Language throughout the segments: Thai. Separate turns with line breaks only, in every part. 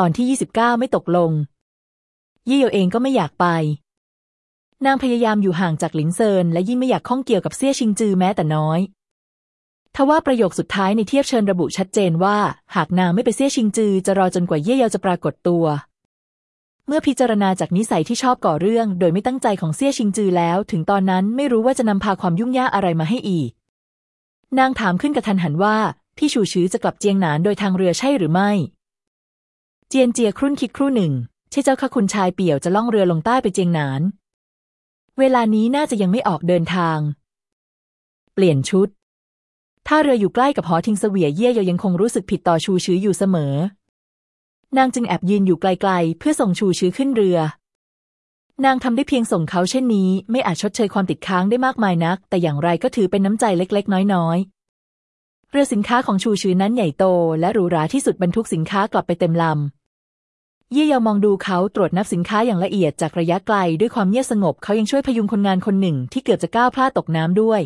ตอนที่ยี่สิบเก้าไม่ตกลงเย่เยวเองก็ไม่อยากไป นางพยายามอยู่ห่างจากหลิงเซิน และยิ่งไม่อยากข้องเกี่ยวกับเซี่ยชิงจือแม้แต่น้อยทว่าประโยคสุดท้ายในเทียบเชิญระบุชัดเจนว่า หากนางไม่ไปเซี่ยชิงจือ จะรอจนกว่าเย่เยาจะปรากฏตัว เมื่อพิจารณาจากนิสัยที่ชอบก่อเรื่อง โดยไม่ตั้งใจของเซี่ยชิงจือแล้ว ถึงตอนนั้นไม่รู้ว่าจะนำพาความยุ่งยากอะไรมาให้อีก นางถามขึ้นกระทันหันว่า พี่ชูชื้อจะกลับเจียงหนานโดยทางเรือใช่หรือไม่ เจียนเจียครุ่นคิดครู่หนึ่ง ใช่เจ้าข้าคุณชายเปี่ยวจะล่องเรือลงใต้ไปเจียงหนาน เวลานี้น่าจะยังไม่ออกเดินทาง เปลี่ยนชุด ถ้าเรืออยู่ใกล้กับหอทิงเสวียเย่เยยังคงรู้สึกผิดต่อชูชื้ออยู่เสมอ นางจึงแอบยืนอยู่ไกลๆ เพื่อส่งชูชื้อขึ้นเรือ นางทำได้เพียงส่งเขาเช่นนี้ ไม่อาจชดเชยความติดค้างได้มากมายนัก แต่อย่างไรก็ถือเป็นน้ำใจเล็ก ๆ น้อยๆ เรือสินค้าของชูชื้อนั้นใหญ่โต และหรูหราที่สุดบรรทุกสินค้ากลับไปเต็มลำ เย่ยามองดูเขาตรวจนับสินค้าอย่างละเอียดจากระยะไกลด้วยความเงียบสงบเขายังช่วยพยุงคนงานคนหนึ่งที่เกือบจะก้าวพลาดตกน้ำด้วย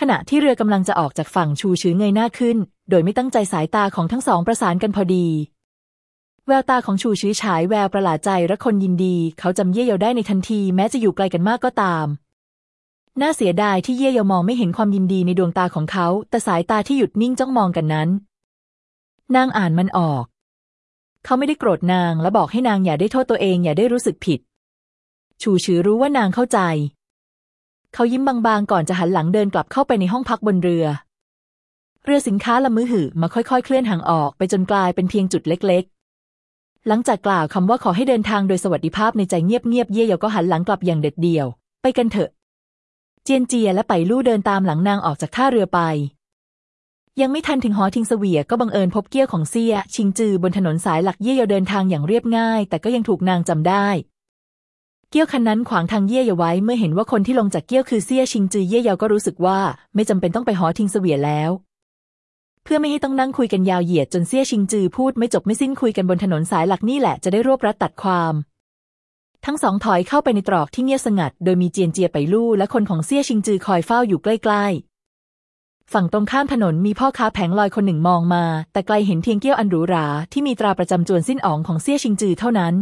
ขณะที่เรือกำลังจะออกจากฝั่งชูชื้อเงยหน้าขึ้น โดยไม่ตั้งใจสายตาของทั้งสองประสานกันพอดี แววตาของชูชื้อฉายแววประหลาดใจและคนยินดี เขาจำเย่เยาได้ในทันทีแม้จะอยู่ไกลกันมากก็ตาม น่าเสียดายที่เย่เยามองไม่เห็นความยินดีในดวงตาของเขา แต่สายตาที่หยุดนิ่งจ้องมองกันนั้น นางอ่านมันออก เขาไม่ได้โกรธนางและบอกให้นางอย่าได้โทษตัวเองอย่าได้รู้สึกผิด ชูชื้อรู้ว่านางเข้าใจ เขายิ้มบางๆก่อนจะหันหลังเดินกลับเข้าไปในห้องพักบนเรือ เรือสินค้าละมือหือมาค่อยๆ เคลื่อนห่างออกไปจนกลายเป็นเพียงจุดเล็กๆ หลังจากกล่าวคำว่าขอให้เดินทางโดยสวัสดิภาพในใจเงียบๆเย่เยาก็หันหลังกลับอย่างเด็ดเดี่ยว ไปกันเถอะ เจียนเจียและไปลู่เดินตามหลังนางออกจากท่าเรือไป ยังไม่ทันถึงหอทิงเสวียก็บังเอิญพบเกี้ยวของเซีย ชิงจือบนถนนสายหลักเย่เยาเดินทางอย่างเรียบง่าย แต่ก็ยังถูกนางจำได้ เกี้ยวคันนั้นขวางทางเย่เยาไว้เมื่อเห็นว่าคนที่ลงจากเกี้ยวคือเซียชิงจือเย่เยาก็รู้สึกว่าไม่จำเป็นต้องไปหอทิงเสวียแล้วเพื่อไม่ให้ต้องนั่งคุยกันยาวเหยียดจนเซี่ยชิงจือพูดไม่จบไม่สิ้นคุยกันบนถนนสายหลักนี่แหละจะได้รวบรัดตัดความ ทั้งสองถอยเข้าไปในตรอกที่เงียบสงัด โดยมีเจียนเจียไปลู่และคนของเซี่ยชิงจือคอยเฝ้าอยู่ใกล้ ๆ ฝั่งตรงข้ามถนนมีพ่อค้าแผงลอยคนหนึ่งมองมา แต่ไกลเห็นเพียงเกี้ยวอันหรูหราที่มีตราประจำจวนสิ้นอ๋องของเซี่ยชิงจือเท่านั้น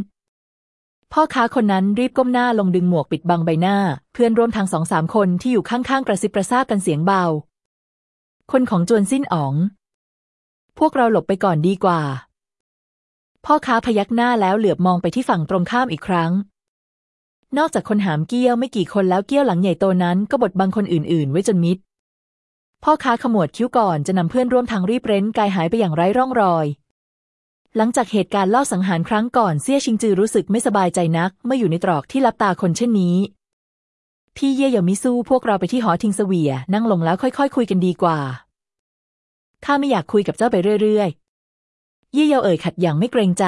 พ่อค้าคนนั้นรีบก้มหน้าลงดึงหมวกปิดบังใบหน้า เพื่อนร่วมทางสองสามคนที่อยู่ข้างๆกระซิบกระซาบกันเสียงเบา คนของจวนสิ้นอ๋อง พวกเราหลบไปก่อนดีกว่า พ่อค้าพยักหน้าแล้วเหลือบมองไปที่ฝั่งตรงข้ามอีกครั้ง นอกจากคนหามเกี้ยวไม่กี่คนแล้วเกี้ยวหลังใหญ่โตนั้นก็บดบังคนอื่น ๆ ไว้จนมิด พ่อค้าขมวดคิ้วก่อนจะนำเพื่อนร่วมทางรีบเร้นกายหายไปอย่างไร้ร่องรอย หลังจากเหตุการณ์ลอบสังหารครั้งก่อนเซี่ยชิงจือรู้สึกไม่สบายใจนักเมื่ออยู่ในตรอกที่รับตาคนเช่นนี้ พี่เย่อย่ามิสู้พวกเราไปที่หอทิงเสวียนั่งลงแล้วค่อยๆคคุยกันดีกว่าข้าไม่อยากคุยกับเจ้าไปเรื่อยๆ เย่เยาเอ่ยขัดอย่างไม่เกรงใจ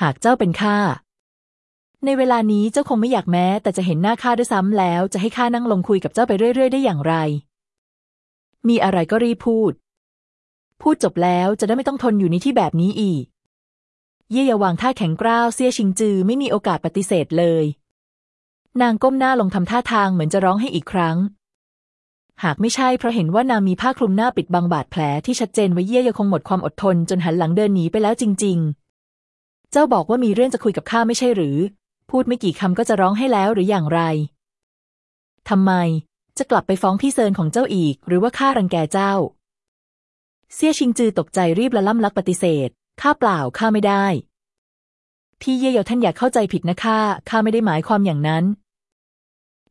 หากเจ้าเป็นข้า ในเวลานี้เจ้าคงไม่อยากแม้ แต่จะเห็นหน้าข้าด้วยซ้ำแล้ว จะให้ข้านั่งลงคุยกับเจ้าไปเรื่อย ๆ ได้อย่างไร มีอะไรก็รีบพูด พูดจบแล้วจะได้ไม่ต้องทนอยู่ในที่แบบนี้อีก เย่ยาวางท่าแข็งกร้าวเซี่ยชิงจือไม่มีโอกาสปฏิเสธเลย นางก้มหน้าลงทำท่าทางเหมือนจะร้องให้อีกครั้ง หากไม่ใช่เพราะเห็นว่านางมีผ้าคลุมหน้าปิดบังบาดแผลที่ชัดเจนไว้เย่ยังคงหมดความอดทนจนหันหลังเดินหนีไปแล้วจริงๆเจ้าบอกว่ามีเรื่องจะคุยกับข้าไม่ใช่หรือ พูดไม่กี่คำก็จะร้องให้แล้วหรืออย่างไรทำไม จะกลับไปฟ้องพี่เซินของเจ้าอีก หรือว่าข้ารังแกเจ้าเซี่ยชิงจือตกใจรีบละล่ำลักปฏิเสธข้าเปล่าข้าไม่ได้ พี่เย่เยาท่านอยากเข้าใจผิดนะข้าข้าไม่ได้หมายความอย่างนั้น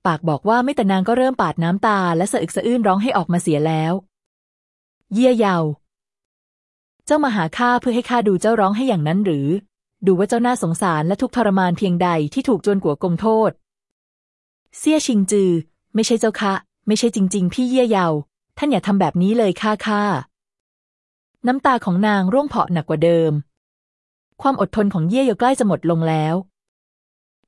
ปากบอกว่าไม่แต่นางก็เริ่มปาดน้ำตา และสะอึกสะอื้นร้องให้ออกมาเสียแล้ว เย่เยาเจ้ามาหาข้าเพื่อให้ข้าดูเจ้าร้องให้อย่างนั้นหรือ ดูว่าเจ้าน่าสงสารและทุกทรมานเพียงใดที่ถูกจวนกัวกงโทษ เซี่ยชิงจือ ไม่ใช่เจ้าคะไม่ใช่จริง ๆ พี่เย่เยา ท่านอย่าทำแบบนี้เลยข้าข้าน้ำตาของนางร่วงเพาะหนักกว่าเดิม ความอดทนของเย่เยใกล้จะหมดลงแล้ว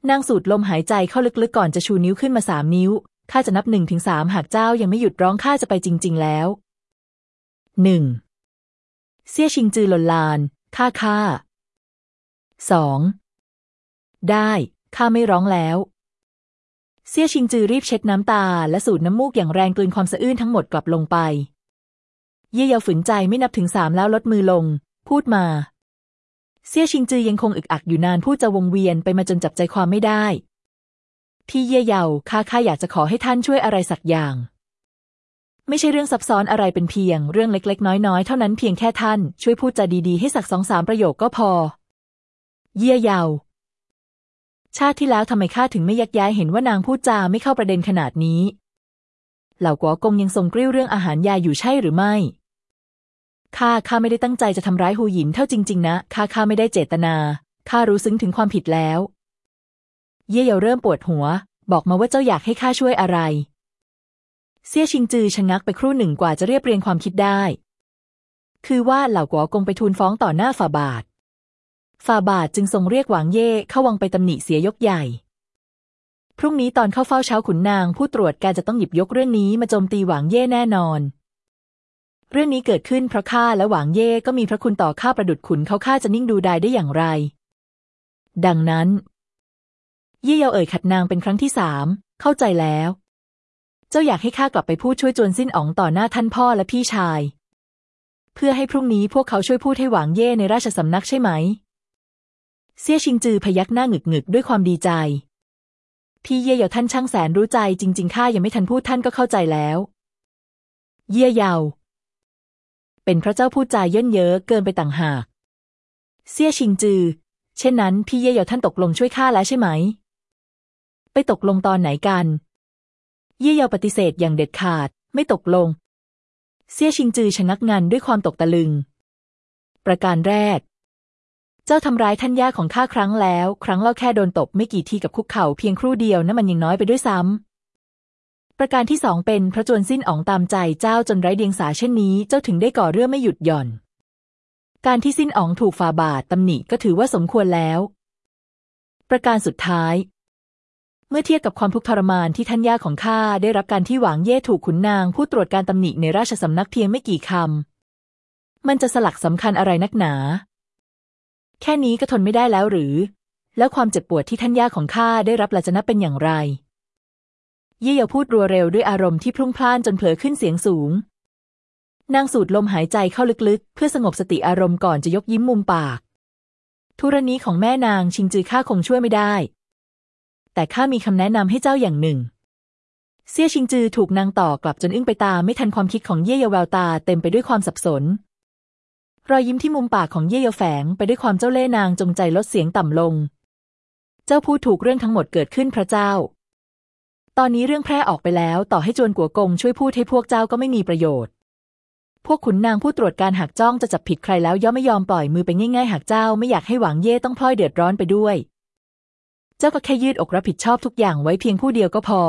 นางสูดลมหายใจเข้าลึกๆก่อนจะชูนิ้วขึ้นมาสามนิ้วข้าจะนับหนึ่งถึงสามหากเจ้ายังไม่หยุดร้องข้าจะไปจริง ๆ แล้วหนึ่งเซี่ยชิงจือหล่นลานข้าข้า สองได้ข้าไม่ร้องแล้ว เซี่ยชิงจือรีบเช็ดน้ำตา และสูดน้ำมูกอย่างแรงกลืนความสะอื้นทั้งหมดกลับลงไป เย่เยาฝืนใจไม่นับถึงสามแล้วลดมือลง พูดมา เซี่ยชิงจือยังคงอึกอักอยู่นานพูดจะวงเวียนไปมาจนจับใจความไม่ได้ พี่เย่เยาข้าข้าอยากจะขอให้ท่านช่วยอะไรสักอย่าง ไม่ใช่เรื่องซับซ้อนอะไรเป็นเพียง เรื่องเล็กๆ น้อยๆ เท่านั้นเพียงแค่ท่านช่วยพูดจาดีๆให้สักสองสามประโยคก็พอ เย่เยาวชาติที่แล้วทำไมข้าถึงไม่ยักย้ายเห็นว่านางพูดจาไม่เข้าประเด็นขนาดนี้ เหล่ากัวกงยังทรงกริ้วเรื่องอาหารยาอยู่ใช่หรือไม่ข้าข้าไม่ได้ตั้งใจจะทำร้ายหูหยินเท่าจริง ๆ นะข้าข้าไม่ได้เจตนาข้ารู้ซึ้งถึงความผิดแล้ว เย่เยาเริ่มปวดหัว บอกมาว่าเจ้าอยากให้ข้าช่วยอะไร เซี่ยชิงจือชะงักไปครู่หนึ่งกว่าจะเรียบเรียงความคิดได้ คือว่าเหล่ากัวกงไปทูลฟ้องต่อหน้าฝ่าบาท ฝ่าบาทจึงทรงเรียกหวางเย่เข้าวังไปตำหนิเสียยกใหญ่ พรุ่งนี้ตอนเข้าเฝ้าเช้าขุนนางผู้ตรวจการจะต้องหยิบยกเรื่องนี้มาโจมตีหวางเย่แน่นอน เรื่องนี้เกิดขึ้นเพราะข้าและหวางเย่ก็มีพระคุณต่อข้าประดุดขุนเขาข้าจะนิ่งดูดายได้อย่างไร ดังนั้น เย่เยาเอ่ยขัดนางเป็นครั้งที่สามเข้าใจแล้ว เจ้าอยากให้ข้ากลับไปพูดช่วยจวนสิ้นอ๋องต่อหน้าท่านพ่อและพี่ชาย เพื่อให้พรุ่งนี้พวกเขาช่วยพูดให้หวางเย่ในราชสำนักใช่ไหม เซี่ยชิงจือพยักหน้าหงึกหงึกด้วยความดีใจ พี่เย่เยาท่านช่างแสนรู้ใจจริง ๆ ข้ายังไม่ทันพูดท่านก็เข้าใจแล้ว เย่เยา เป็นพระเจ้าพูดใจเยินเยอะเกินไปต่างหาก เซี่ยชิงจือ เช่นนั้น พี่เย่เยาท่านตกลงช่วยข้าแล้วใช่ไหม ไปตกลงตอนไหนกัน เย่เยาปฏิเสธอย่างเด็ดขาด ไม่ตกลง เซี่ยชิงจือชะงักงันด้วยความตกตะลึง ประการแรก เจ้าทำร้ายท่านย่าของข้าครั้งแล้ว ครั้งเล่าแค่โดนตบไม่กี่ทีกับคุกเข่าเพียงครู่เดียวนั่นมันยังน้อยไปด้วยซ้ำ ประการที่สองเป็นพระจวนสิ้นอองตามใจเจ้าจนไร้เดียงสาเช่นนี้ เจ้าถึงได้ก่อเรื่องไม่หยุดหย่อน การที่สิ้นอองถูกฝ่าบาทตำหนิก็ถือว่าสมควรแล้ว ประการสุดท้ายเมื่อเทียบกับความทุกข์ทรมานที่ท่านย่าของข้าได้รับการที่หวังเย่ถูกขุนนาง ผู้ตรวจการตำหนิในราชสำนักเพียงไม่กี่คำ มันจะสลักสำคัญอะไรนักหนา แค่นี้ก็ทนไม่ได้แล้วหรือ แล้วความเจ็บปวดที่ท่านย่าของข้าได้รับละจะนับเป็นอย่างไร เย่เยาพูดรัวเร็วด้วยอารมณ์ที่พรุ่งพล่านจนเผลอขึ้นเสียงสูง นางสูดลมหายใจเข้าลึกๆ เพื่อสงบสติอารมณ์ก่อนจะยกยิ้มมุมปากทุรนี้ของแม่นางชิงจือข้าคงช่วยไม่ได้ แต่ข้ามีคำแนะนำให้เจ้าอย่างหนึ่ง เซี่ยชิงจือถูกนางต่อกลับจนอึ้งไปตามไม่ทันความคิดของเย่เยาแววตาเต็มไปด้วยความสับสน รอยยิ้มที่มุมปากของเย่เยาแฝงไปด้วยความเจ้าเล่ห์นางจงใจลดเสียงต่ำลง เจ้าพูดถูกเรื่องทั้งหมดเกิดขึ้นพระเจ้า ตอนนี้เรื่องแพร่ออกไปแล้ว ต่อให้จวนกัวกงช่วยพูดให้พวกเจ้าก็ไม่มีประโยชน์ พวกขุนนางผู้ตรวจการหักจ้องจะจับผิดใครแล้วย่อมไม่ยอมปล่อยมือไปง่ายๆหากเจ้าไม่อยากให้หวังเย่ต้องพลอยเดือดร้อนไปด้วย เจ้าก็แค่ยืดอกรับผิดชอบทุกอย่างไว้เพียงผู้เดียวก็พอ